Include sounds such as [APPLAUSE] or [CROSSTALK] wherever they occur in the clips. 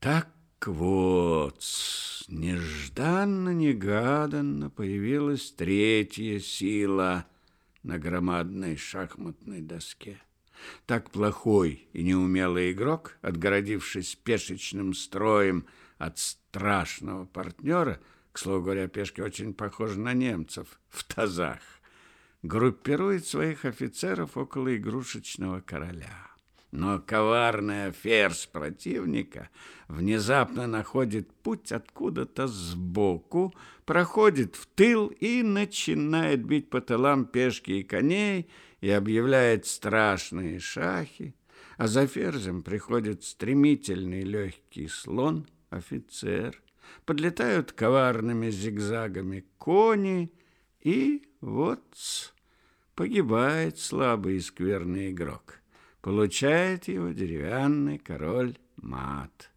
Так вот, нежданно-негаданно появилась третья сила на громадной шахматной доске. Так плохой и неумелый игрок, отгородившись пешечным строем от страшного партнера, к слову говоря, пешки очень похожи на немцев в тазах, группирует своих офицеров около игрушечного короля. Но коварная ферзь противника внезапно находит путь откуда-то сбоку, проходит в тыл и начинает бить по тылам пешки и коней и объявляет страшные шахи, а за ферзем приходит стремительный легкий слон, офицер, подлетают коварными зигзагами кони, и вот погибает слабый и скверный игрок получает его деревянный король мат.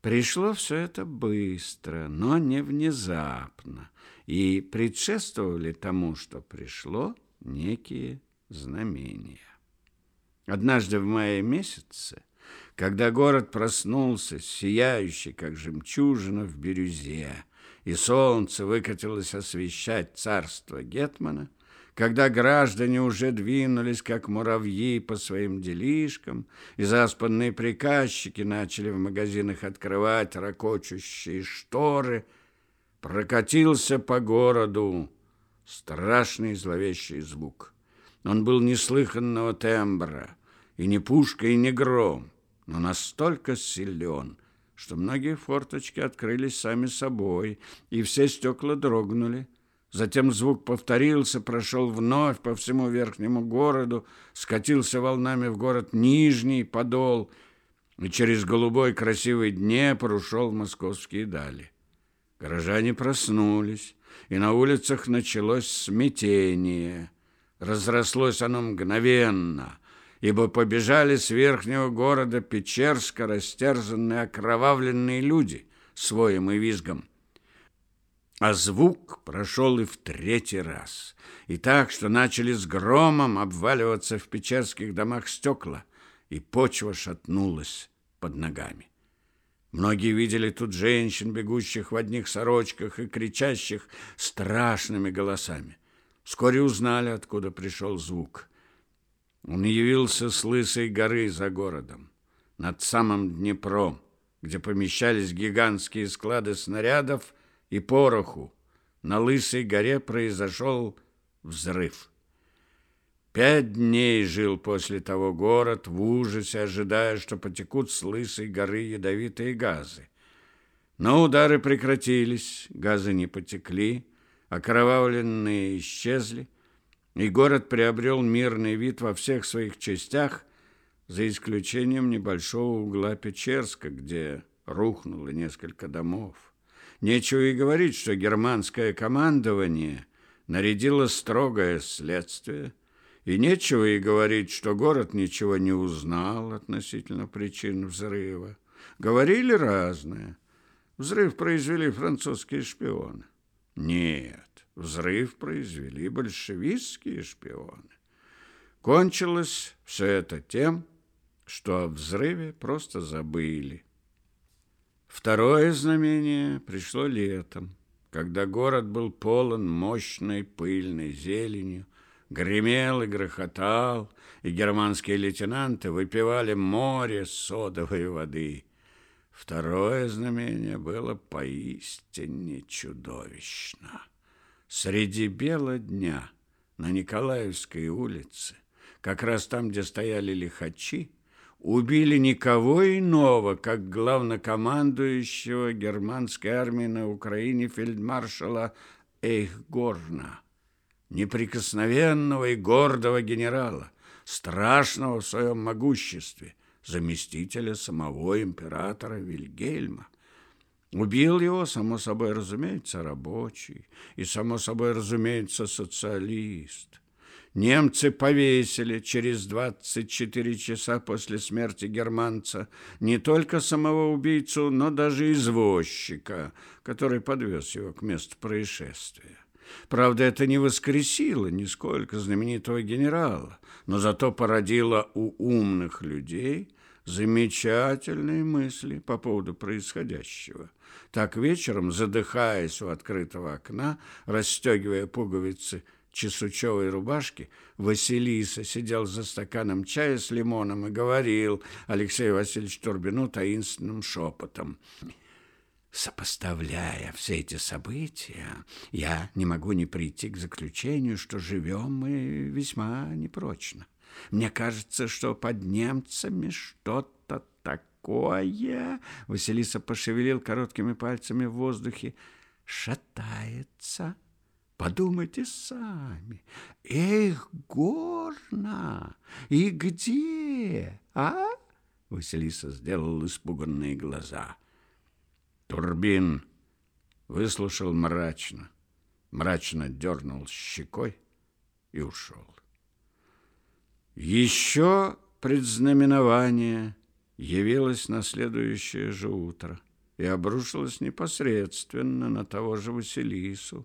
Пришло все это быстро, но не внезапно, и предшествовали тому, что пришло, некие знамения. Однажды в мае месяце, когда город проснулся, сияющий, как жемчужина в бирюзе, и солнце выкатилось освещать царство Гетмана, когда граждане уже двинулись, как муравьи, по своим делишкам, и заспанные приказчики начали в магазинах открывать ракочущие шторы, прокатился по городу страшный зловещий звук. Он был неслыханного тембра, и не пушка, и не гром, но настолько силен, что многие форточки открылись сами собой, и все стекла дрогнули, Затем звук повторился, прошел вновь по всему верхнему городу, скатился волнами в город Нижний Подол и через голубой красивый Днепр ушел в московские дали. Горожане проснулись, и на улицах началось смятение. Разрослось оно мгновенно, ибо побежали с верхнего города Печерска растерзанные окровавленные люди своим и визгом. А звук прошел и в третий раз. И так, что начали с громом обваливаться в печерских домах стекла, и почва шатнулась под ногами. Многие видели тут женщин, бегущих в одних сорочках и кричащих страшными голосами. Вскоре узнали, откуда пришел звук. Он явился с лысой горы за городом, над самым Днепром, где помещались гигантские склады снарядов и пороху на Лысой горе произошел взрыв. Пять дней жил после того город в ужасе, ожидая, что потекут с Лысой горы ядовитые газы. Но удары прекратились, газы не потекли, окровавленные исчезли, и город приобрел мирный вид во всех своих частях, за исключением небольшого угла Печерска, где рухнуло несколько домов. Нечего и говорить, что германское командование нарядило строгое следствие, и нечего и говорить, что город ничего не узнал относительно причин взрыва. Говорили разное. Взрыв произвели французские шпионы. Нет, взрыв произвели большевистские шпионы. Кончилось все это тем, что о взрыве просто забыли. Второе знамение пришло летом, когда город был полон мощной пыльной зеленью, гремел и грохотал, и германские лейтенанты выпивали море содовой воды. Второе знамение было поистине чудовищно. Среди бела дня на Николаевской улице, как раз там, где стояли лихачи, убили никого иного, как главнокомандующего германской армии на Украине фельдмаршала Эйхгорна, неприкосновенного и гордого генерала, страшного в своем могуществе, заместителя самого императора Вильгельма. Убил его, само собой разумеется, рабочий, и, само собой разумеется, социалист – Немцы повесили через 24 часа после смерти германца не только самого убийцу, но даже извозчика, который подвез его к месту происшествия. Правда, это не воскресило нисколько знаменитого генерала, но зато породило у умных людей замечательные мысли по поводу происходящего. Так вечером, задыхаясь у открытого окна, расстегивая пуговицы чесучевой рубашки, Василиса сидел за стаканом чая с лимоном и говорил Алексею Васильевичу Турбину таинственным шепотом. Сопоставляя все эти события, я не могу не прийти к заключению, что живем мы весьма непрочно. Мне кажется, что под немцами что-то такое, Василиса пошевелил короткими пальцами в воздухе, шатается. Подумайте сами. Эх, горно! И где, а? Василиса сделал испуганные глаза. Турбин выслушал мрачно, мрачно дернул щекой и ушел. Еще предзнаменование явилось на следующее же утро и обрушилось непосредственно на того же Василису.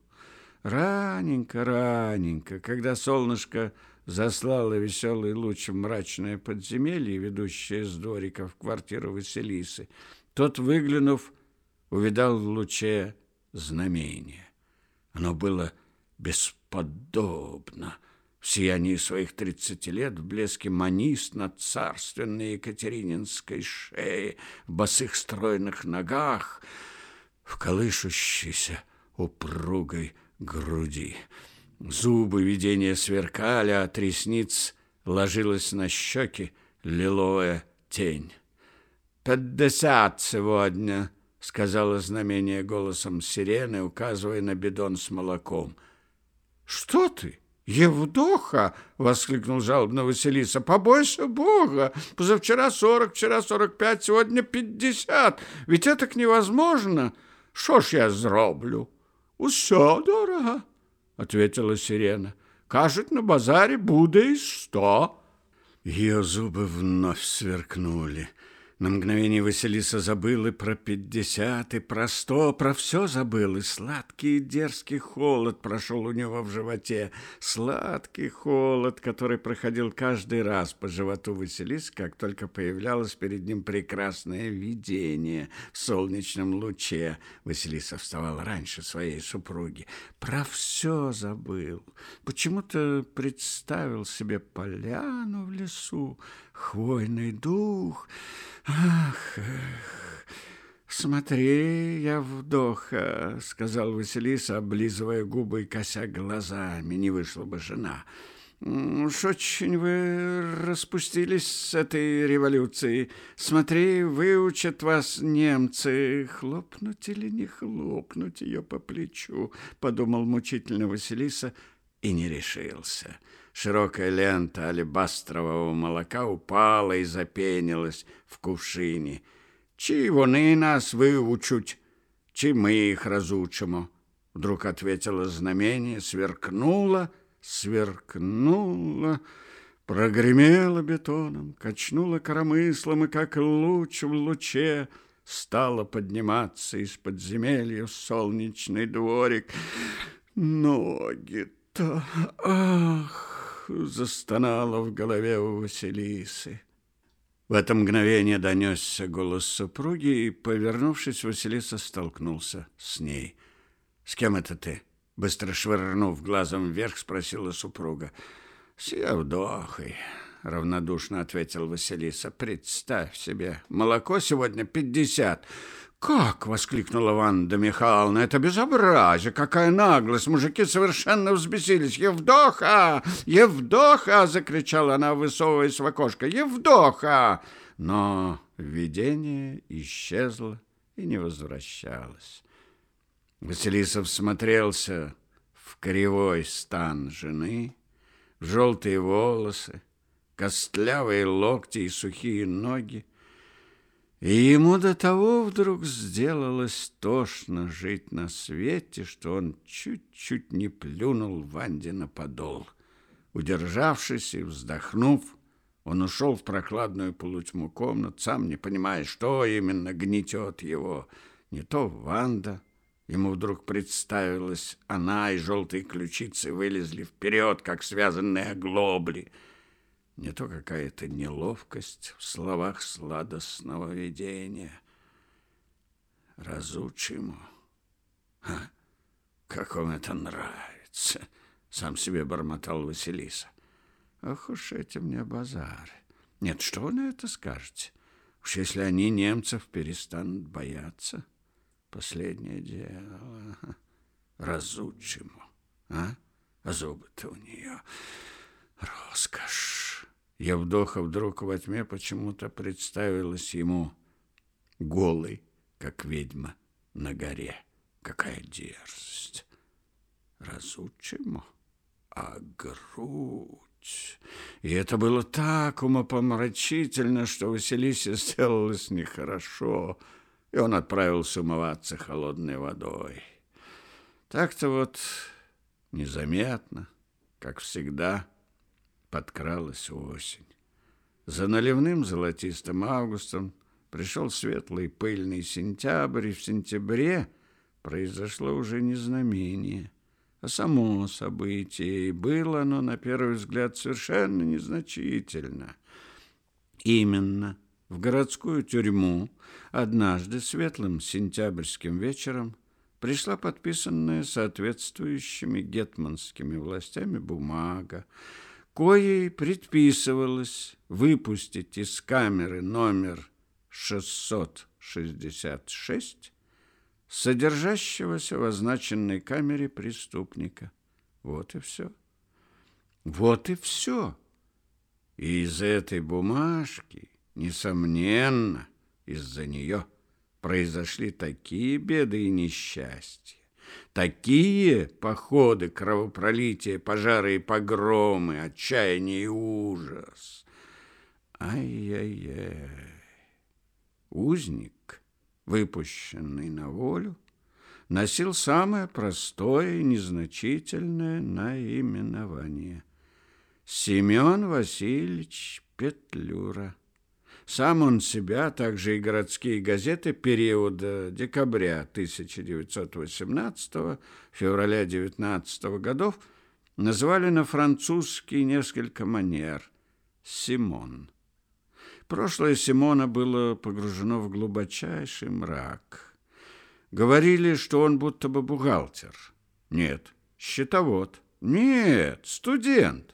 Раненько, раненько, когда солнышко заслало веселый луч в мрачное подземелье, ведущее с дворика в квартиру Василисы, тот, выглянув, увидал в луче знамение. Оно было бесподобно — в сиянии своих тридцати лет, в блеске манист на царственной Екатерининской шее, в босых стройных ногах, в колышущейся упругой груди. Зубы видения сверкали, а от ресниц ложилась на щеки лиловая тень. «Пятьдесят сегодня!» — сказала знамение голосом сирены, указывая на бидон с молоком. «Что ты?» «Евдоха!» — воскликнул жалобно Василиса. «Побойся Бога! Позавчера сорок, вчера сорок пять, сегодня пятьдесят. Ведь это невозможно! Что ж я зроблю?» «Усё дорого!» — ответила сирена. «Кажет, на базаре буде и сто». Ее зубы вновь сверкнули. На мгновение Василиса забыл и про пятьдесят, и про сто, про все забыл, и сладкий и дерзкий холод прошел у него в животе. Сладкий холод, который проходил каждый раз по животу Василиса, как только появлялось перед ним прекрасное видение в солнечном луче. Василиса вставал раньше своей супруги. Про все забыл. Почему-то представил себе поляну в лесу, хвойный дух — Ах, эх, смотри, я вдоха, сказал Василиса, облизывая губы и кося глазами, не вышла бы жена. Уж очень вы распустились с этой революцией. Смотри, выучат вас немцы. Хлопнуть или не хлопнуть ее по плечу, подумал мучительно Василиса и не решился. Широкая лента алебастрового молока упала и запенилась в кувшині. Чи вони нас выучуть, чи мы их разучимо? Вдруг ответило знамение, сверкнуло, сверкнуло, прогремело бетоном, качнуло коромыслом, и как луч в луче стало подниматься из подземелья в солнечный дворик. Ноги-то, ах! Застонало в голове у Василисы. В это мгновение донесся голос супруги, и, повернувшись, Василиса столкнулся с ней. «С кем это ты?» Быстро швырнув глазом вверх, спросила супруга. «С Евдохой», — равнодушно ответил Василиса. «Представь себе, молоко сегодня пятьдесят». «Как?» — воскликнула Ванда Михайловна. «Это безобразие! Какая наглость! Мужики совершенно взбесились! Евдоха! Евдоха!» — закричала она, высовываясь в окошко. «Евдоха!» Но видение исчезло и не возвращалось. Василисов смотрелся в кривой стан жены, в желтые волосы, костлявые локти и сухие ноги, и ему до того вдруг сделалось тошно жить на свете, что он чуть-чуть не плюнул Ванде на подол. Удержавшись и вздохнув, он ушел в прохладную полутьму комнат, сам не понимая, что именно гнетет его. Не то Ванда. Ему вдруг представилась она, и желтые ключицы вылезли вперед, как связанные оглобли. Не то какая-то неловкость в словах сладостного видения. Разучиму. А, как вам это нравится, сам себе бормотал Василиса. Ох уж эти мне базары. Нет, что вы на это скажете? Уж если они немцев перестанут бояться, последнее дело. Разучиму, а? А зубы-то у нее роскошь. Евдоха вдруг во тьме почему-то представилась ему голой, как ведьма на горе. Какая дерзость! Разучимо, а грудь... И это было так умопомрачительно, что Василисе сделалось нехорошо, и он отправился умываться холодной водой. Так-то вот незаметно, как всегда, подкралась осень. За наливным золотистым августом пришел светлый пыльный сентябрь, и в сентябре произошло уже не знамение, а само событие, и было оно, на первый взгляд, совершенно незначительно. Именно в городскую тюрьму однажды светлым сентябрьским вечером пришла подписанная соответствующими гетманскими властями бумага, коей предписывалось выпустить из камеры номер 666 содержащегося в означенной камере преступника. Вот и все. Вот и все. И из этой бумажки, несомненно, из-за нее произошли такие беды и несчастья, такие походы, кровопролития, пожары и погромы, отчаяние и ужас. Ай-яй-яй. Узник, выпущенный на волю, носил самое простое и незначительное наименование – Семен Васильевич Петлюра. Сам он себя, также и городские газеты периода декабря 1918 февраля 19 годов называли на французский несколько манер «Симон». Прошлое Симона было погружено в глубочайший мрак. Говорили, что он будто бы бухгалтер. Нет, счетовод. Нет, студент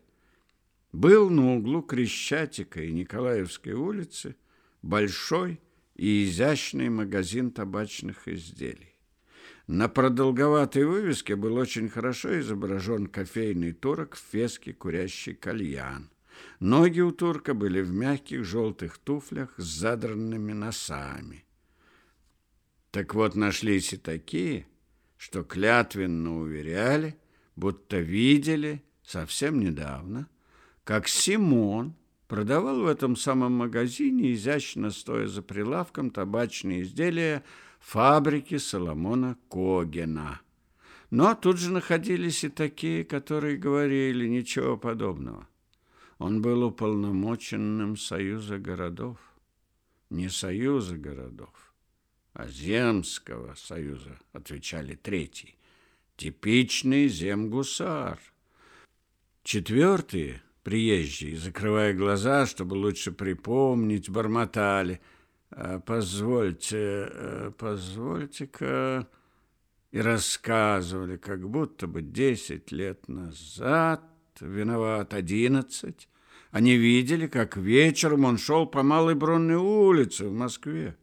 был на углу Крещатика и Николаевской улицы большой и изящный магазин табачных изделий. На продолговатой вывеске был очень хорошо изображен кофейный турок в феске, курящий кальян. Ноги у турка были в мягких желтых туфлях с задранными носами. Так вот, нашлись и такие, что клятвенно уверяли, будто видели совсем недавно – как Симон продавал в этом самом магазине, изящно стоя за прилавком, табачные изделия фабрики Соломона Когена. Но тут же находились и такие, которые говорили ничего подобного. Он был уполномоченным Союза городов. Не Союза городов, а Земского Союза, отвечали третий. Типичный земгусар. Четвертые – Приезжие, закрывая глаза, чтобы лучше припомнить, бормотали. «А, «Позвольте, э, позвольте-ка...» И рассказывали, как будто бы десять лет назад, виноват одиннадцать, они видели, как вечером он шел по Малой Бронной улице в Москве.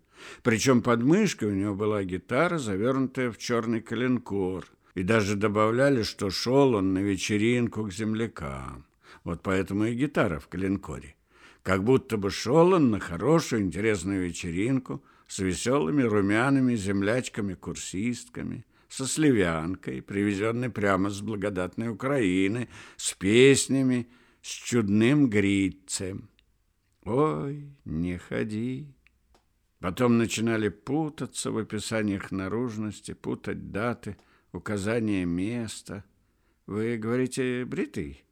Причем под мышкой у него была гитара, завернутая в черный коленкор. И даже добавляли, что шел он на вечеринку к землякам. Вот поэтому и гитара в клинкоре. Как будто бы шел он на хорошую, интересную вечеринку с веселыми румяными землячками-курсистками, со сливянкой, привезенной прямо с благодатной Украины, с песнями, с чудным грицем. Ой, не ходи. Потом начинали путаться в описаниях наружности, путать даты, указания места. Вы говорите, бритый?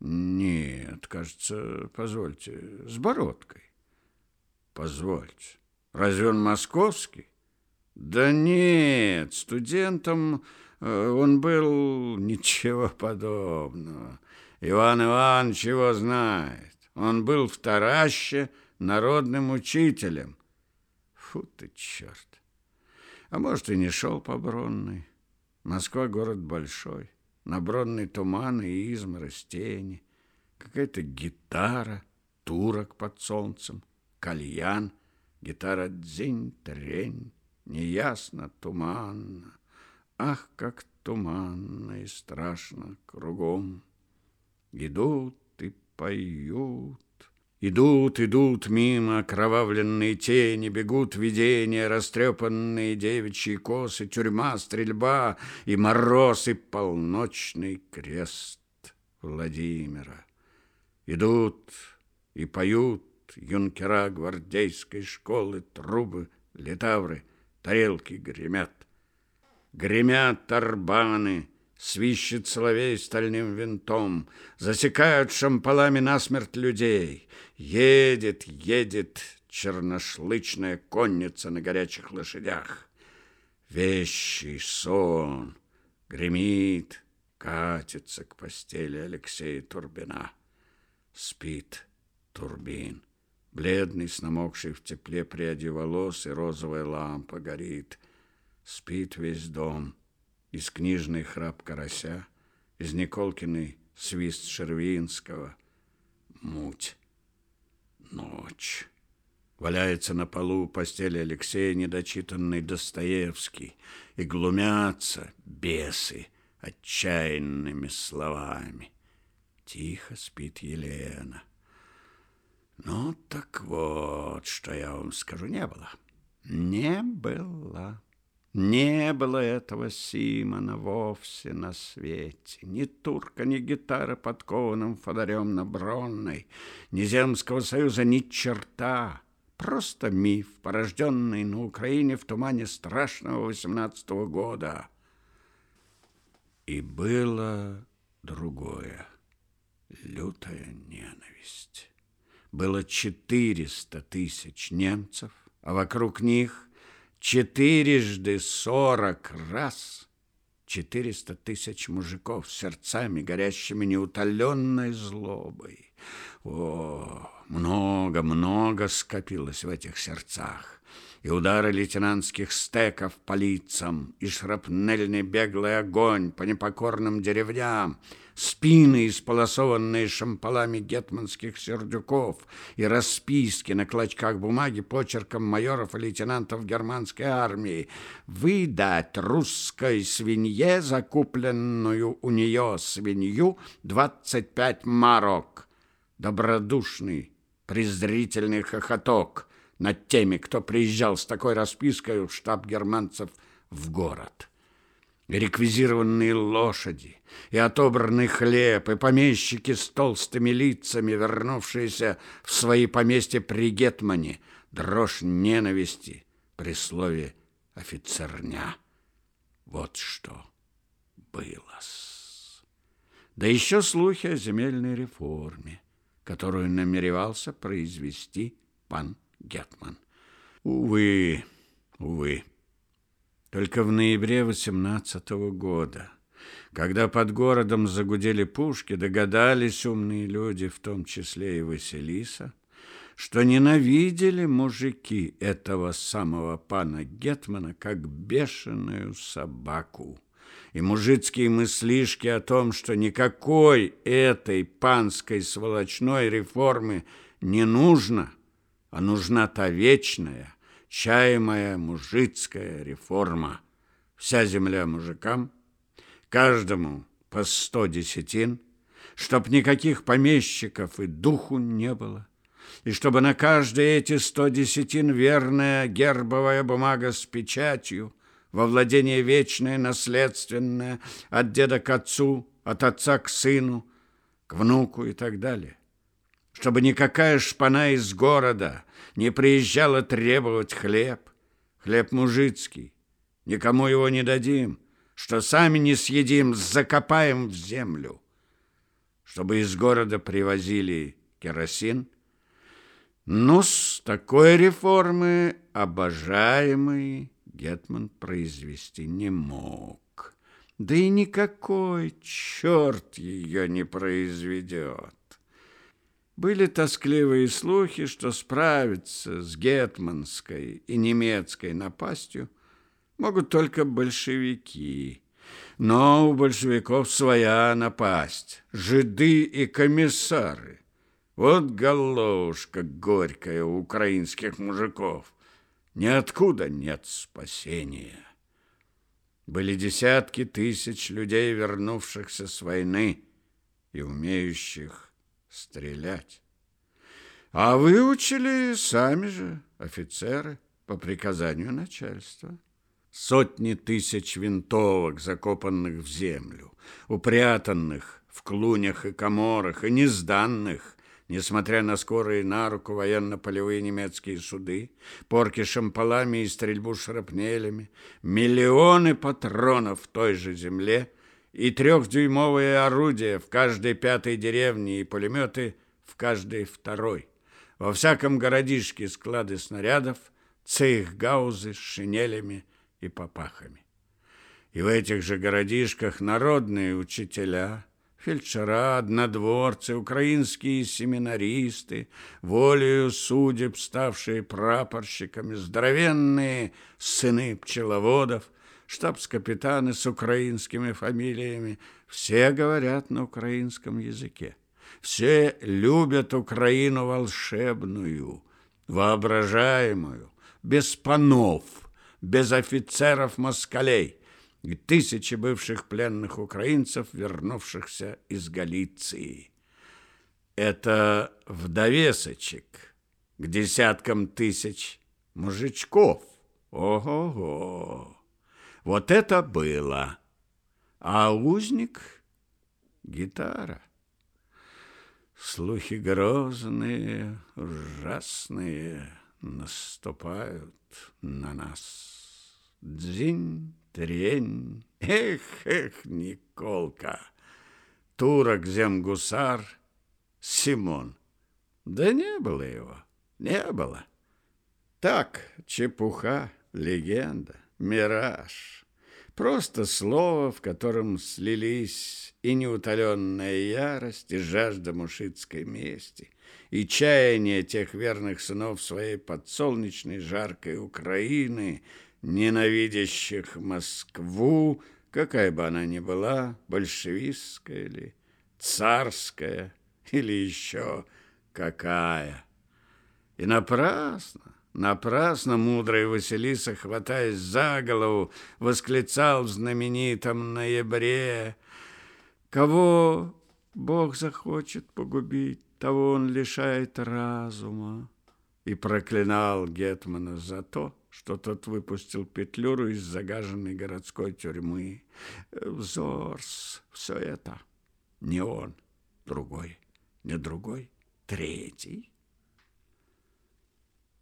Нет, кажется, позвольте, с бородкой. Позвольте, разве он московский? Да нет, студентом э, он был ничего подобного. Иван Иван чего знает. Он был в Тараще народным учителем. Фу ты, черт! А может, и не шел по Бронной. Москва город большой. На Бронной туманы и изморозь тени. Какая-то гитара, турок под солнцем, кальян, гитара дзинь-трень, неясно, туманно. Ах, как туманно и страшно кругом. Идут и поют. Идут, идут мимо окровавленные тени, бегут видения, растрепанные девичьи косы, тюрьма, стрельба и мороз, и полночный крест Владимира. Идут и поют юнкера гвардейской школы, трубы, литавры, тарелки гремят. Гремят тарбаны, свищет соловей стальным винтом, засекают шампалами насмерть людей. Едет, едет черношлычная конница на горячих лошадях. Вещий сон гремит, катится к постели Алексея Турбина. Спит Турбин, бледный, с намокшей в тепле пряди волос, и розовая лампа горит. Спит весь дом, из книжной храп карася, из Николкиной свист Шервинского. Муть. Ночь. Валяется на полу у постели Алексея недочитанный Достоевский, и глумятся бесы отчаянными словами. Тихо спит Елена. Ну, так вот, что я вам скажу, не было. Не было. Не было этого Симона вовсе на свете. Ни турка, ни гитара под кованым фонарем на Бронной, ни Земского союза, ни черта. Просто миф, порожденный на Украине в тумане страшного восемнадцатого года. И было другое, лютая ненависть. Было четыреста тысяч немцев, а вокруг них четырежды сорок раз четыреста тысяч мужиков с сердцами, горящими неутоленной злобой. О, много-много скопилось в этих сердцах. И удары лейтенантских стеков по лицам, и шрапнельный беглый огонь по непокорным деревням — спины, исполосованные шампалами гетманских сердюков и расписки на клочках бумаги почерком майоров и лейтенантов германской армии. Выдать русской свинье, закупленную у нее свинью, 25 марок. Добродушный, презрительный хохоток над теми, кто приезжал с такой распиской в штаб германцев в город реквизированные лошади, и отобранный хлеб, и помещики с толстыми лицами, вернувшиеся в свои поместья при Гетмане, дрожь ненависти при слове офицерня. Вот что было. Да еще слухи о земельной реформе, которую намеревался произвести пан Гетман. Увы, увы. Только в ноябре 18 года, когда под городом загудели пушки, догадались умные люди, в том числе и Василиса, что ненавидели мужики этого самого пана Гетмана как бешеную собаку. И мужицкие мыслишки о том, что никакой этой панской сволочной реформы не нужно, а нужна та вечная – чаемая мужицкая реформа. Вся земля мужикам, каждому по сто десятин, чтоб никаких помещиков и духу не было, и чтобы на каждые эти сто десятин верная гербовая бумага с печатью, во владение вечное, наследственное, от деда к отцу, от отца к сыну, к внуку и так далее чтобы никакая шпана из города не приезжала требовать хлеб. Хлеб мужицкий, никому его не дадим, что сами не съедим, закопаем в землю. Чтобы из города привозили керосин. Ну, с такой реформы обожаемый Гетман произвести не мог. Да и никакой черт ее не произведет. Были тоскливые слухи, что справиться с гетманской и немецкой напастью могут только большевики. Но у большевиков своя напасть, жиды и комиссары. Вот головушка горькая у украинских мужиков. Ниоткуда нет спасения. Были десятки тысяч людей, вернувшихся с войны и умеющих стрелять. А выучили сами же офицеры по приказанию начальства. Сотни тысяч винтовок, закопанных в землю, упрятанных в клунях и коморах, и не сданных, несмотря на скорые на руку военно-полевые немецкие суды, порки шампалами и стрельбу шрапнелями, миллионы патронов в той же земле и трехдюймовые орудия в каждой пятой деревне и пулеметы в каждой второй. Во всяком городишке склады снарядов, цейхгаузы с шинелями и попахами. И в этих же городишках народные учителя – фельдшера, однодворцы, украинские семинаристы, волею судеб ставшие прапорщиками, здоровенные сыны пчеловодов, штабс-капитаны с украинскими фамилиями, все говорят на украинском языке. Все любят Украину волшебную, воображаемую, без панов, без офицеров-москалей, и тысячи бывших пленных украинцев, вернувшихся из Галиции. Это в довесочек к десяткам тысяч мужичков. Ого-го! Вот это было! А узник — гитара. Слухи грозные, ужасные наступают на нас. Дзинь, трень. Эх, эх, Николка! Турок, земгусар, Симон. Да не было его, не было. Так, чепуха, легенда, мираж. Просто слово, в котором слились и неутоленная ярость, и жажда мушитской мести, и чаяние тех верных сынов своей подсолнечной жаркой Украины — ненавидящих Москву, какая бы она ни была, большевистская или царская, или еще какая. И напрасно, напрасно мудрый Василиса, хватаясь за голову, восклицал в знаменитом ноябре, «Кого Бог захочет погубить, того он лишает разума» и проклинал Гетмана за то, что тот выпустил петлюру из загаженной городской тюрьмы. Взорс, все это. Не он, другой, не другой, третий.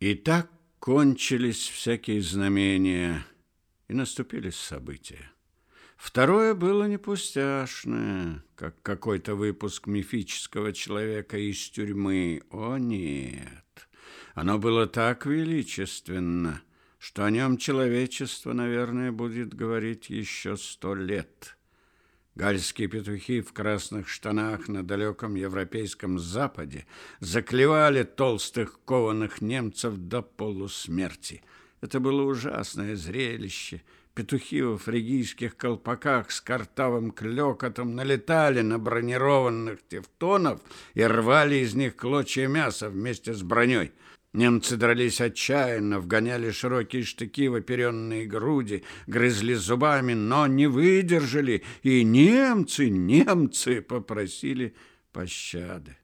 И так кончились всякие знамения, и наступили события. Второе было не пустяшное, как какой-то выпуск мифического человека из тюрьмы. О, нет! Оно было так величественно, что о нем человечество, наверное, будет говорить еще сто лет. Гальские петухи в красных штанах на далеком европейском западе заклевали толстых кованых немцев до полусмерти. Это было ужасное зрелище. Петухи во фригийских колпаках с картавым клёкотом налетали на бронированных тевтонов и рвали из них клочья мяса вместе с броней. Немцы дрались отчаянно, вгоняли широкие штыки в оперенные груди, грызли зубами, но не выдержали, и немцы, немцы попросили пощады.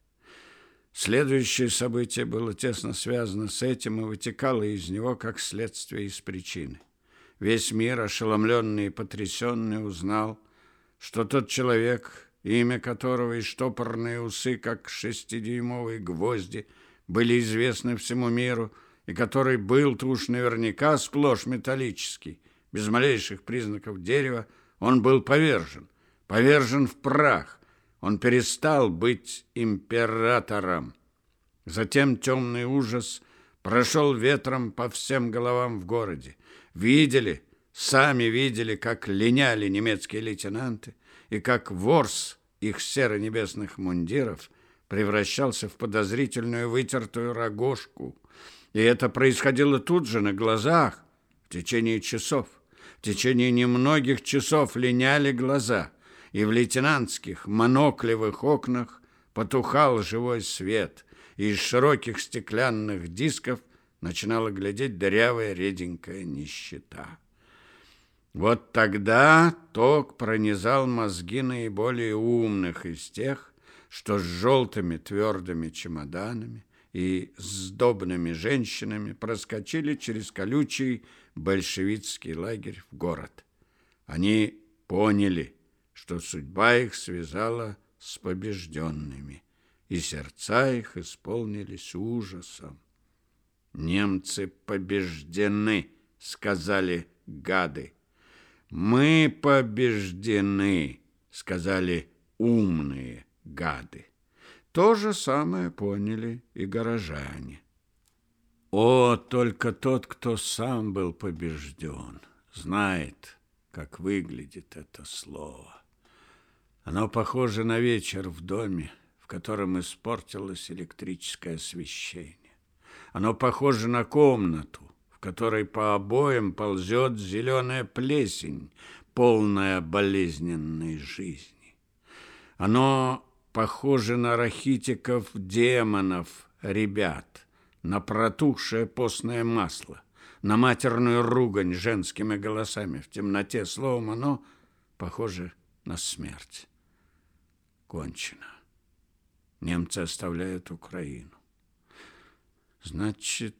Следующее событие было тесно связано с этим и вытекало из него как следствие из причины. Весь мир, ошеломленный и потрясенный, узнал, что тот человек, имя которого и штопорные усы, как шестидюймовые гвозди – были известны всему миру, и который был-то уж наверняка сплошь металлический, без малейших признаков дерева, он был повержен, повержен в прах. Он перестал быть императором. Затем темный ужас прошел ветром по всем головам в городе. Видели, сами видели, как линяли немецкие лейтенанты, и как ворс их серо-небесных мундиров превращался в подозрительную вытертую рогожку. И это происходило тут же, на глазах, в течение часов. В течение немногих часов линяли глаза, и в лейтенантских моноклевых окнах потухал живой свет, и из широких стеклянных дисков начинала глядеть дырявая реденькая нищета. Вот тогда ток пронизал мозги наиболее умных из тех, что с желтыми твердыми чемоданами и сдобными женщинами проскочили через колючий большевистский лагерь в город. Они поняли, что судьба их связала с побежденными, и сердца их исполнились ужасом. «Немцы побеждены», — сказали гады. «Мы побеждены», — сказали умные гады. То же самое поняли и горожане. О, только тот, кто сам был побежден, знает, как выглядит это слово. Оно похоже на вечер в доме, в котором испортилось электрическое освещение. Оно похоже на комнату, которой по обоям ползет зеленая плесень, полная болезненной жизни. Оно похоже на рахитиков демонов, ребят, на протухшее постное масло, на матерную ругань женскими голосами в темноте. Словом, оно похоже на смерть. Кончено. Немцы оставляют Украину. Значит,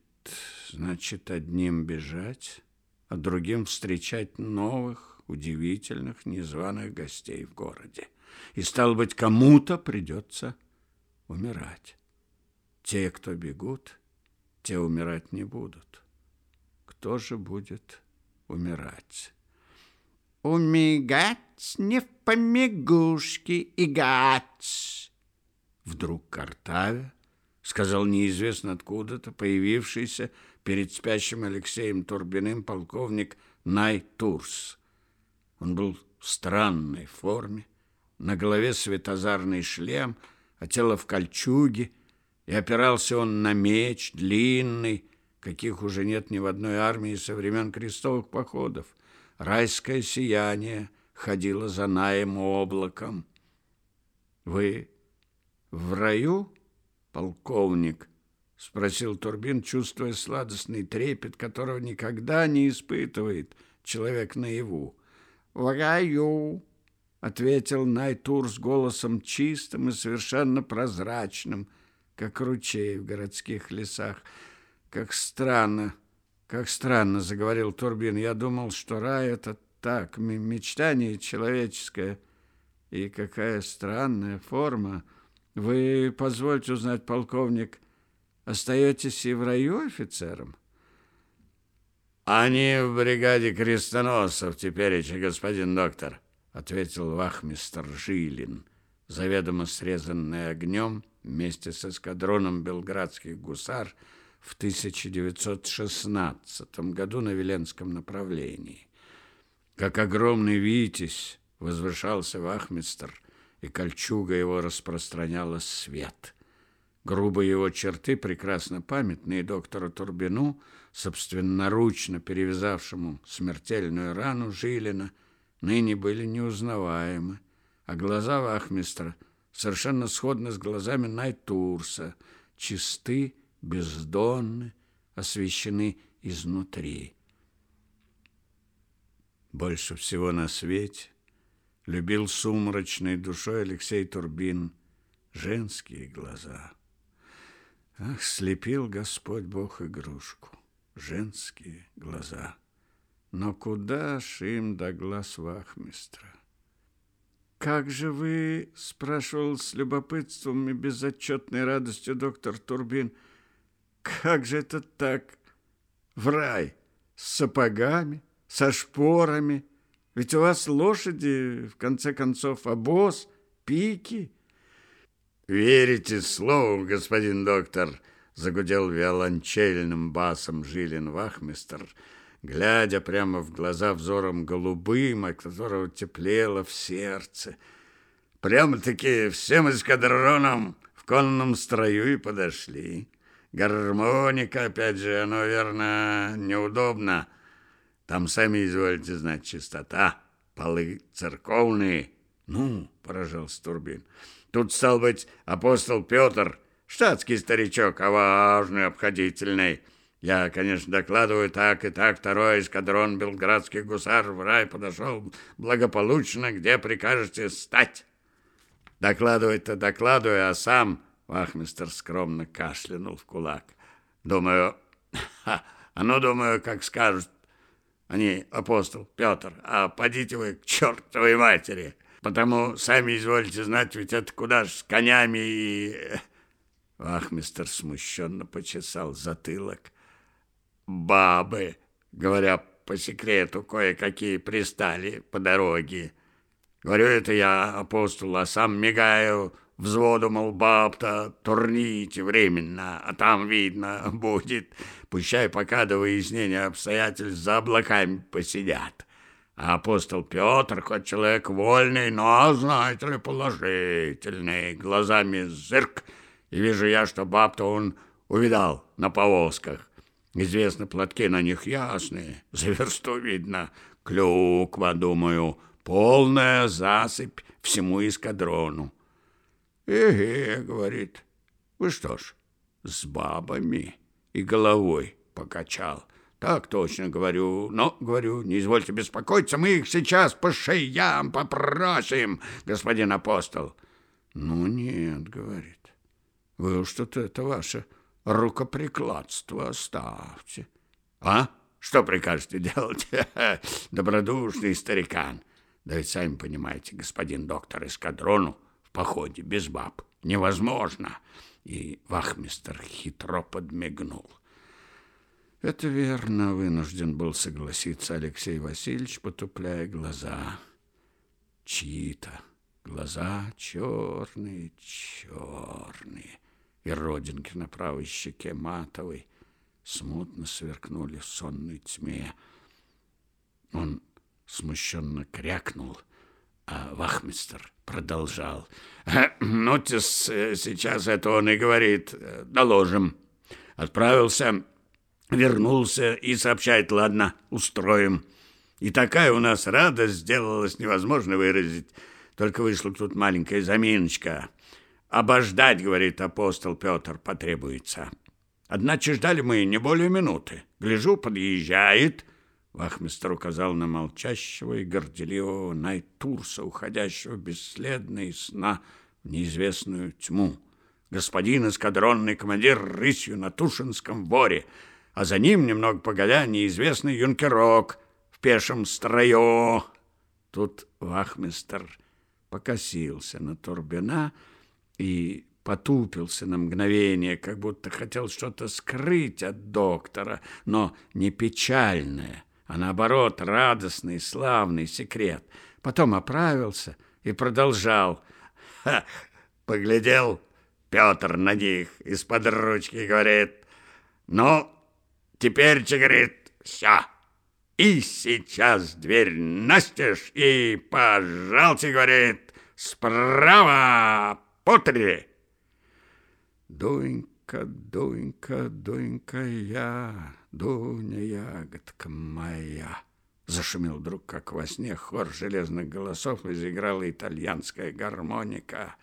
значит, одним бежать, а другим встречать новых, удивительных, незваных гостей в городе. И, стало быть, кому-то придется умирать. Те, кто бегут, те умирать не будут. Кто же будет умирать? Умигать не в помегушки и гать. Вдруг картавя сказал неизвестно откуда-то появившийся перед спящим Алексеем Турбиным полковник Найтурс. Он был в странной форме, на голове светозарный шлем, а тело в кольчуге, и опирался он на меч длинный, каких уже нет ни в одной армии со времен крестовых походов. Райское сияние ходило за наем облаком. «Вы в раю?» полковник?» — спросил Турбин, чувствуя сладостный трепет, которого никогда не испытывает человек наяву. «В раю!» — ответил Найтур с голосом чистым и совершенно прозрачным, как ручей в городских лесах. «Как странно, как странно!» — заговорил Турбин. «Я думал, что рай — это так, мечтание человеческое. И какая странная форма!» Вы, позвольте узнать, полковник, остаетесь и в раю офицером? Они в бригаде крестоносцев теперь, господин доктор, ответил вахмистр Жилин, заведомо срезанный огнем вместе с эскадроном белградских гусар в 1916 году на Веленском направлении. Как огромный витязь возвышался вахмистр, и кольчуга его распространяла свет. Грубые его черты, прекрасно памятные доктору Турбину, собственноручно перевязавшему смертельную рану Жилина, ныне были неузнаваемы, а глаза вахмистра совершенно сходны с глазами Найтурса, чисты, бездонны, освещены изнутри. Больше всего на свете любил сумрачной душой Алексей Турбин женские глаза. Ах, слепил Господь Бог игрушку, женские глаза. Но куда ж им до глаз вахмистра? «Как же вы, — спрашивал с любопытством и безотчетной радостью доктор Турбин, — как же это так в рай с сапогами, со шпорами, ведь у вас лошади, в конце концов, обоз, пики. Верите слову, господин доктор, загудел виолончельным басом Жилин Вахмистр, глядя прямо в глаза взором голубым, от которого теплело в сердце. Прямо-таки всем эскадроном в конном строю и подошли. Гармоника, опять же, оно, верно, неудобно. Там, сами изволите знать, чистота, полы церковные. Ну, поражался Турбин. Тут, стал быть, апостол Петр, штатский старичок, а важный, обходительный. Я, конечно, докладываю так и так. Второй эскадрон белградских гусар в рай подошел благополучно, где прикажете стать. Докладывать-то докладываю, а сам вахмистер скромно кашлянул в кулак. Думаю, [LAUGHS] ха, а ну, думаю, как скажут они, апостол Петр, а подите вы к чертовой матери. Потому сами изволите знать, ведь это куда ж с конями и... Вахмистер смущенно почесал затылок. Бабы, говоря по секрету, кое-какие пристали по дороге. Говорю, это я, апостол, а сам мигаю взводу, мол, баб-то турните временно, а там видно [LAUGHS] будет. Пущай пока до выяснения обстоятельств за облаками посидят. А апостол Петр, хоть человек вольный, но, знаете ли, положительный, глазами зырк, и вижу я, что баб-то он увидал на повозках. Известно, платки на них ясные, [LAUGHS] за версту видно. Клюква, думаю, полная засыпь всему эскадрону. «Эге», — говорит, — «вы что ж, с бабами?» И головой покачал. «Так точно, говорю. Но, говорю, не извольте беспокоиться, мы их сейчас по шеям попросим, господин апостол». «Ну нет», — говорит, — «вы что-то это ваше рукоприкладство оставьте». «А? Что прикажете делать?» [LAUGHS] «Добродушный старикан». «Да ведь сами понимаете, господин доктор эскадрону в походе без баб невозможно». И вахмистер хитро подмигнул. Это верно, вынужден был согласиться Алексей Васильевич, потупляя глаза. Чьи-то глаза черные, черные и родинки на правой щеке матовой смутно сверкнули в сонной тьме. Он смущенно крякнул, а вахмистер продолжал. «Нотис э, сейчас это он и говорит, э, доложим. Отправился, вернулся и сообщает, ладно, устроим. И такая у нас радость сделалась, невозможно выразить. Только вышла тут маленькая заминочка». Обождать, говорит апостол Петр, потребуется. Одначе ждали мы не более минуты. Гляжу, подъезжает. Вахмистр указал на молчащего и горделивого Найтурса, уходящего бесследно из сна в неизвестную тьму. Господин эскадронный командир рысью на Тушинском воре, а за ним, немного погодя, неизвестный юнкерок в пешем строю. Тут вахмистр покосился на Турбина, и потупился на мгновение, как будто хотел что-то скрыть от доктора, но не печальное, а наоборот радостный, славный секрет. Потом оправился и продолжал. Ха, поглядел Петр на них из-под ручки, говорит, ну, теперь, говорит, все. И сейчас дверь настежь, и, пожалуйста, говорит, справа Потри!» Дунька, Дунька, Дунька я, Дуня ягодка моя. Зашумел вдруг, как во сне, хор железных голосов, и итальянская гармоника.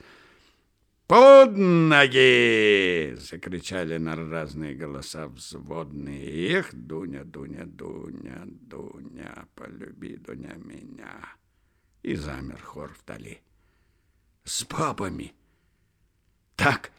«Под ноги!» — закричали на разные голоса взводные. «Эх, Дуня, Дуня, Дуня, Дуня, полюби, Дуня, меня!» И замер хор вдали. «С бабами!» Так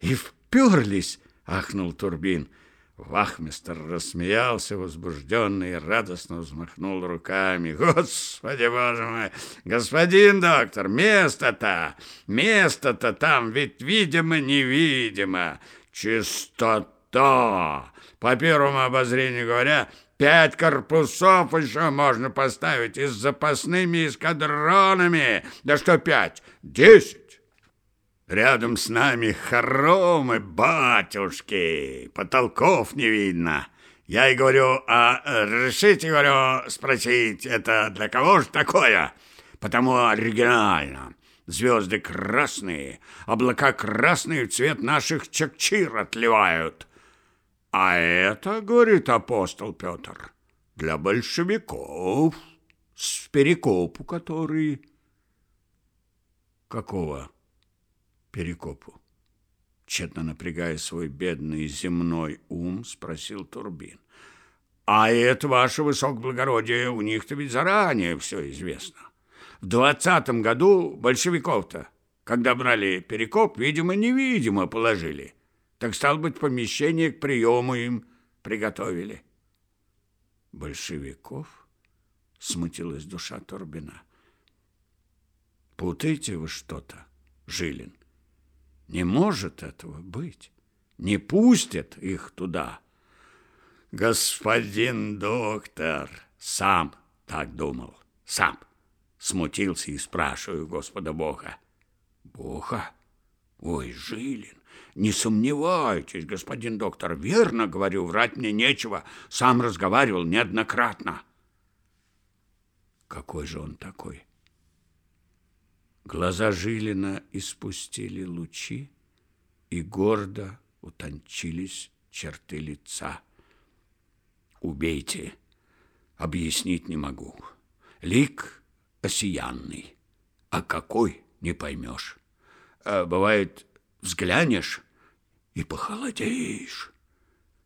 и вперлись!» — ахнул Турбин. Вахмистер рассмеялся, возбужденный, и радостно взмахнул руками. «Господи, боже мой! Господин доктор, место-то! Место-то там ведь видимо-невидимо! Чистота! По первому обозрению говоря, пять корпусов еще можно поставить и с запасными эскадронами. Да что пять? Десять! Рядом с нами хоромы, батюшки, потолков не видно. Я и говорю, а решите, говорю, спросить, это для кого же такое? Потому оригинально. Звезды красные, облака красные в цвет наших чакчир отливают. А это, говорит апостол Петр, для большевиков, с перекопу который... Какого перекопу? Тщетно напрягая свой бедный земной ум, спросил Турбин. А это, ваше высокоблагородие, у них-то ведь заранее все известно. В двадцатом году большевиков-то, когда брали перекоп, видимо-невидимо положили. Так, стал быть, помещение к приему им приготовили. Большевиков? Смутилась душа Турбина. Путаете вы что-то, Жилин? Не может этого быть. Не пустят их туда. Господин доктор сам так думал, сам. Смутился и спрашиваю Господа Бога. Бога? Ой, Жилин, не сомневайтесь, господин доктор, верно говорю, врать мне нечего. Сам разговаривал неоднократно. Какой же он такой? Глаза Жилина испустили лучи, и гордо утончились черты лица. Убейте, объяснить не могу. Лик осиянный, а какой не поймешь. А бывает, взглянешь и похолодеешь.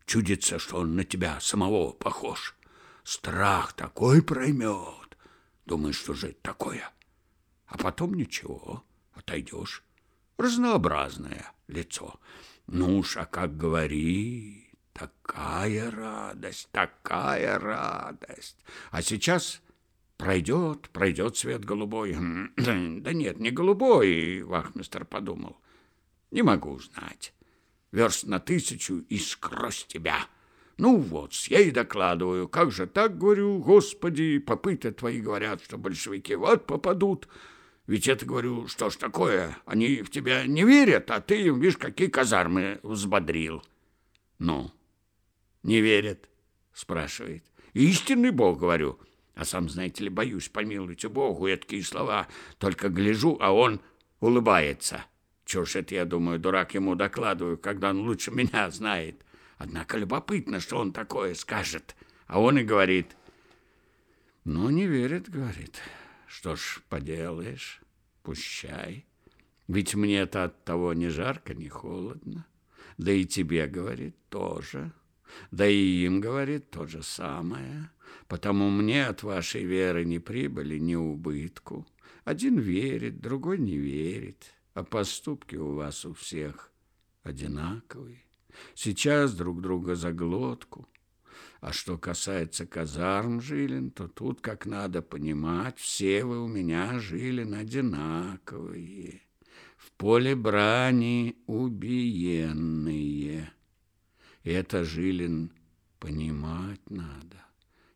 Чудится, что он на тебя самого похож. Страх такой проймет. Думаешь, что же это такое? А потом ничего, отойдешь. Разнообразное лицо. Ну уж, а как говори, такая радость, такая радость. А сейчас пройдет, пройдет свет голубой. [CLEARS THROAT] Да нет, не голубой, вахмистр подумал. Не могу знать. Верст на тысячу и тебя. Ну вот, я и докладываю. Как же так, говорю, господи, попыты твои говорят, что большевики вот попадут. Ведь это, говорю, что ж такое? Они в тебя не верят, а ты им, видишь, какие казармы взбодрил. Ну, не верят, спрашивает. Истинный Бог, говорю. А сам, знаете ли, боюсь, помилуйте Богу, и такие слова. Только гляжу, а он улыбается. Чего ж это, я думаю, дурак ему докладываю, когда он лучше меня знает. Однако любопытно, что он такое скажет. А он и говорит. Ну, не верит, говорит. Что ж поделаешь, пущай. Ведь мне-то от того ни жарко, ни холодно. Да и тебе, говорит, тоже. Да и им, говорит, то же самое. Потому мне от вашей веры ни прибыли, ни убытку. Один верит, другой не верит. А поступки у вас у всех одинаковые. Сейчас друг друга за глотку, а что касается казарм Жилин, то тут, как надо понимать, все вы у меня, Жилин, одинаковые. В поле брани убиенные. Это, Жилин, понимать надо.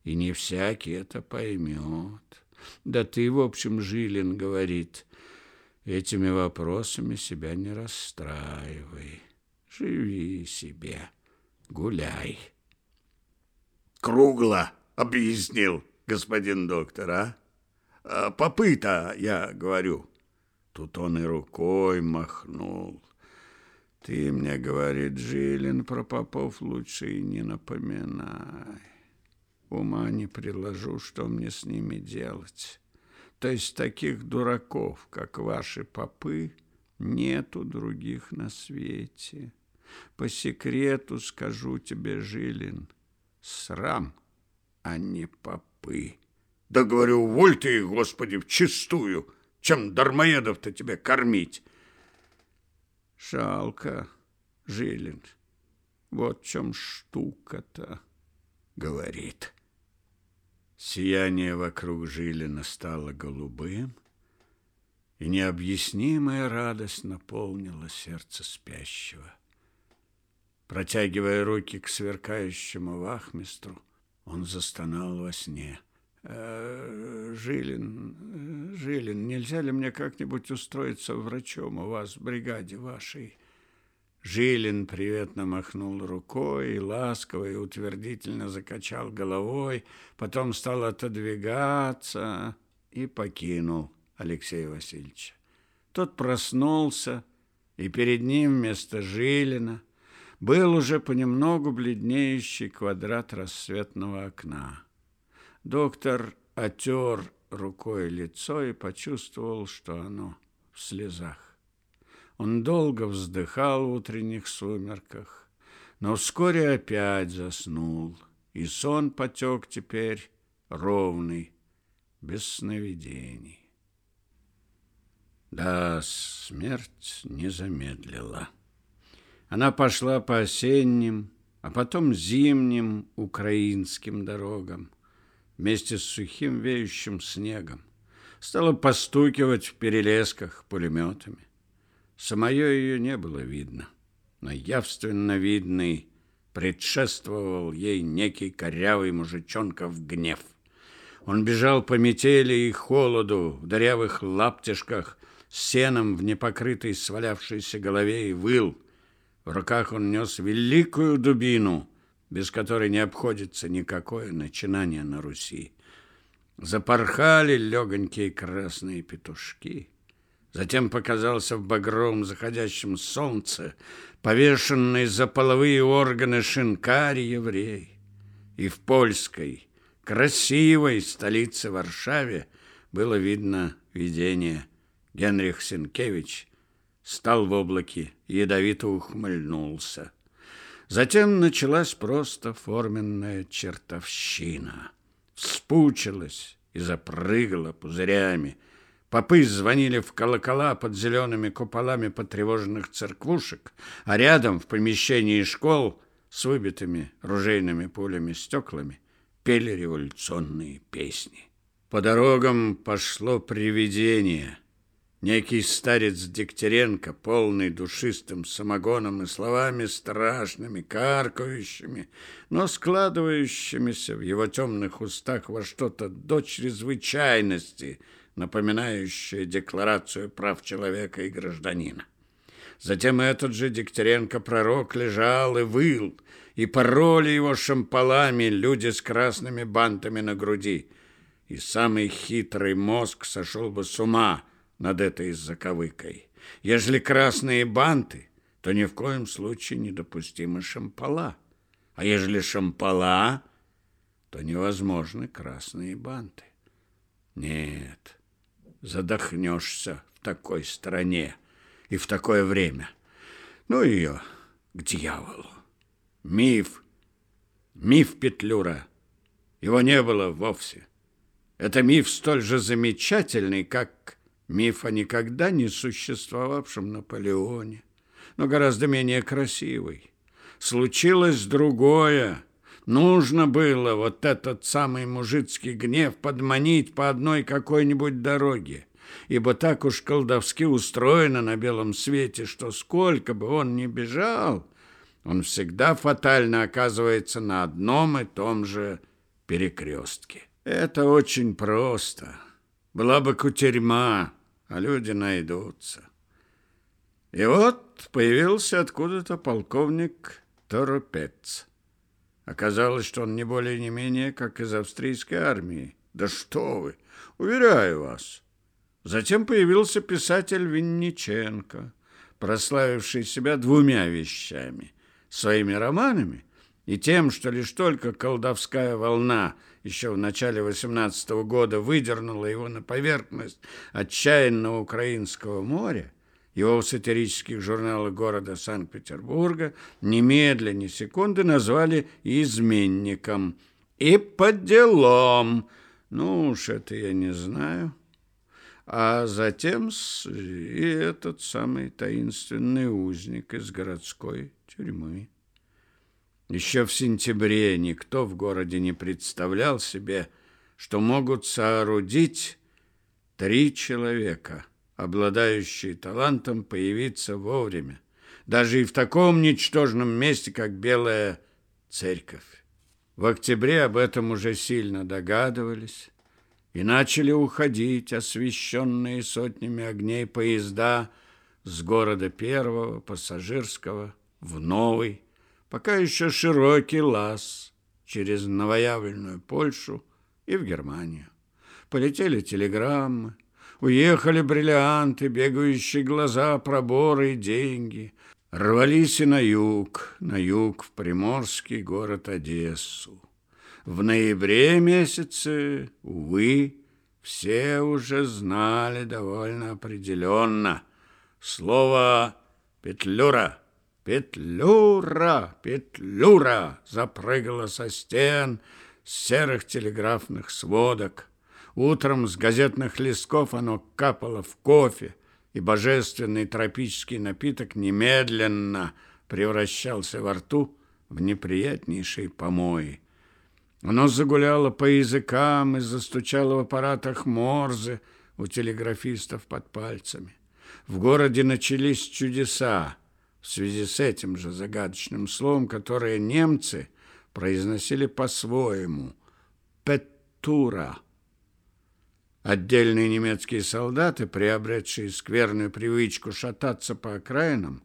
И не всякий это поймет. Да ты, в общем, Жилин, говорит, этими вопросами себя не расстраивай. Живи себе, гуляй кругло объяснил господин доктор, а? а я говорю. Тут он и рукой махнул. Ты мне, говорит Жилин, про попов лучше и не напоминай. Ума не приложу, что мне с ними делать. То есть таких дураков, как ваши попы, нету других на свете. По секрету скажу тебе, Жилин, Срам, а не попы. Да, говорю, воль ты их, Господи, в чистую, чем дармоедов-то тебе кормить. Жалко, Жилин, вот в чем штука-то, говорит. Сияние вокруг Жилина стало голубым, и необъяснимая радость наполнила сердце спящего. Протягивая руки к сверкающему вахмистру, он застонал во сне. «Э, «Жилин, Жилин, нельзя ли мне как-нибудь устроиться врачом у вас в бригаде вашей?» Жилин приветно махнул рукой, ласково и утвердительно закачал головой, потом стал отодвигаться и покинул Алексея Васильевича. Тот проснулся, и перед ним вместо Жилина был уже понемногу бледнеющий квадрат рассветного окна. Доктор отер рукой лицо и почувствовал, что оно в слезах. Он долго вздыхал в утренних сумерках, но вскоре опять заснул, и сон потек теперь ровный, без сновидений. Да, смерть не замедлила. Она пошла по осенним, а потом зимним украинским дорогам вместе с сухим веющим снегом. Стала постукивать в перелесках пулеметами. Самое ее не было видно, но явственно видный предшествовал ей некий корявый мужичонков гнев. Он бежал по метели и холоду в дырявых лаптишках, с сеном в непокрытой свалявшейся голове и выл. В руках он нес великую дубину, без которой не обходится никакое начинание на Руси. Запорхали легонькие красные петушки. Затем показался в багровом заходящем солнце повешенный за половые органы шинкарь еврей. И в польской, красивой столице Варшаве было видно видение. Генрих Сенкевич стал в облаке, ядовито ухмыльнулся. Затем началась просто форменная чертовщина. Вспучилась и запрыгала пузырями, Попы звонили в колокола под зелеными куполами потревоженных церквушек, а рядом, в помещении школ, с выбитыми ружейными пулями стеклами, пели революционные песни. По дорогам пошло привидение. Некий старец Дегтяренко, полный душистым самогоном и словами страшными, каркающими, но складывающимися в его темных устах во что-то до чрезвычайности – напоминающее декларацию прав человека и гражданина. Затем этот же Дегтяренко-пророк лежал и выл, и пороли его шампалами люди с красными бантами на груди. И самый хитрый мозг сошел бы с ума над этой заковыкой. Ежели красные банты, то ни в коем случае недопустимы шампала. А ежели шампала, то невозможны красные банты. Нет, задохнешься в такой стране и в такое время. Ну ее к дьяволу. Миф, миф Петлюра. Его не было вовсе. Это миф столь же замечательный, как миф о никогда не существовавшем Наполеоне, но гораздо менее красивый. Случилось другое. Нужно было вот этот самый мужицкий гнев подманить по одной какой-нибудь дороге, ибо так уж колдовски устроено на белом свете, что сколько бы он ни бежал, он всегда фатально оказывается на одном и том же перекрестке. Это очень просто. Была бы кутерьма, а люди найдутся. И вот появился откуда-то полковник Торопец. Оказалось, что он не более не менее, как из австрийской армии. Да что вы, уверяю вас. Затем появился писатель Винниченко, прославивший себя двумя вещами – своими романами и тем, что лишь только колдовская волна еще в начале 18 года выдернула его на поверхность отчаянного украинского моря, его в сатирических журналах города Санкт-Петербурга немедленно, ни секунды назвали изменником. И по делам. Ну уж это я не знаю. А затем и этот самый таинственный узник из городской тюрьмы. Еще в сентябре никто в городе не представлял себе, что могут соорудить три человека – обладающие талантом появиться вовремя, даже и в таком ничтожном месте, как Белая Церковь. В октябре об этом уже сильно догадывались и начали уходить освещенные сотнями огней поезда с города первого пассажирского в новый, пока еще широкий лаз через новоявленную Польшу и в Германию. Полетели телеграммы, уехали бриллианты, бегающие глаза, проборы и деньги. Рвались и на юг, на юг в приморский город Одессу. В ноябре месяце, увы, все уже знали довольно определенно слово «петлюра». «Петлюра! Петлюра!» запрыгала со стен серых телеграфных сводок. Утром с газетных листков оно капало в кофе, и божественный тропический напиток немедленно превращался во рту в неприятнейшие помои. Оно загуляло по языкам и застучало в аппаратах Морзе у телеграфистов под пальцами. В городе начались чудеса в связи с этим же загадочным словом, которое немцы произносили по-своему «петтура». Отдельные немецкие солдаты, приобретшие скверную привычку шататься по окраинам,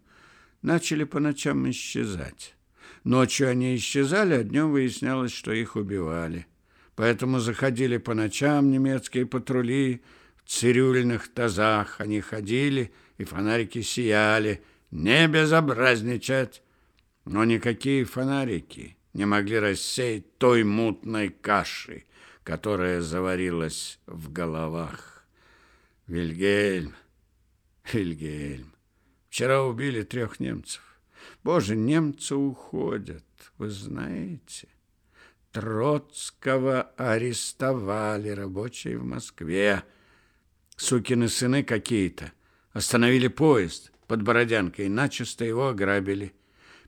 начали по ночам исчезать. Ночью они исчезали, а днем выяснялось, что их убивали. Поэтому заходили по ночам немецкие патрули в цирюльных тазах. Они ходили, и фонарики сияли, не безобразничать. Но никакие фонарики не могли рассеять той мутной каши, которая заварилась в головах. Вильгельм, Вильгельм, вчера убили трех немцев. Боже, немцы уходят, вы знаете. Троцкого арестовали рабочие в Москве. Сукины сыны какие-то остановили поезд под Бородянкой, начисто его ограбили.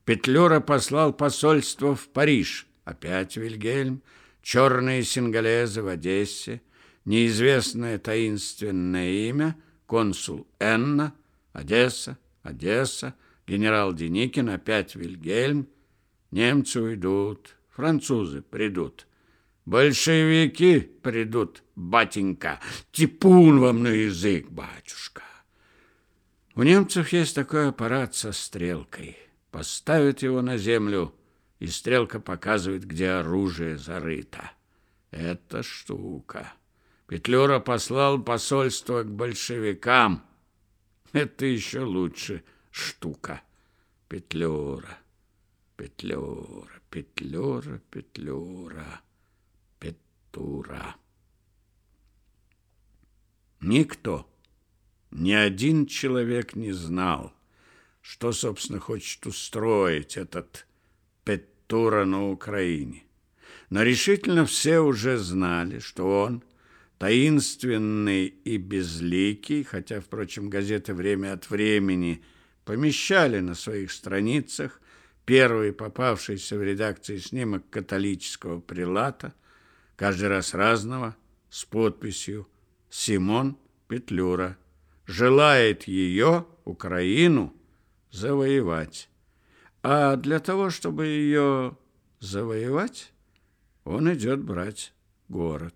Петлюра послал посольство в Париж. Опять Вильгельм, черные сингалезы в Одессе, неизвестное таинственное имя, консул Энна, Одесса, Одесса, генерал Деникин, опять Вильгельм. Немцы уйдут, французы придут. Большевики придут, батенька, типун вам на язык, батюшка. У немцев есть такой аппарат со стрелкой. Поставят его на землю, и стрелка показывает, где оружие зарыто. Это штука. Петлюра послал посольство к большевикам. Это еще лучше штука. Петлюра, петлюра, петлюра, петлюра, петура. Никто ни один человек не знал, что, собственно, хочет устроить этот Петтура на Украине. Но решительно все уже знали, что он таинственный и безликий, хотя, впрочем, газеты время от времени помещали на своих страницах первый попавшийся в редакции снимок католического прилата, каждый раз разного, с подписью «Симон Петлюра» желает ее, Украину, завоевать. А для того, чтобы ее завоевать, он идет брать город.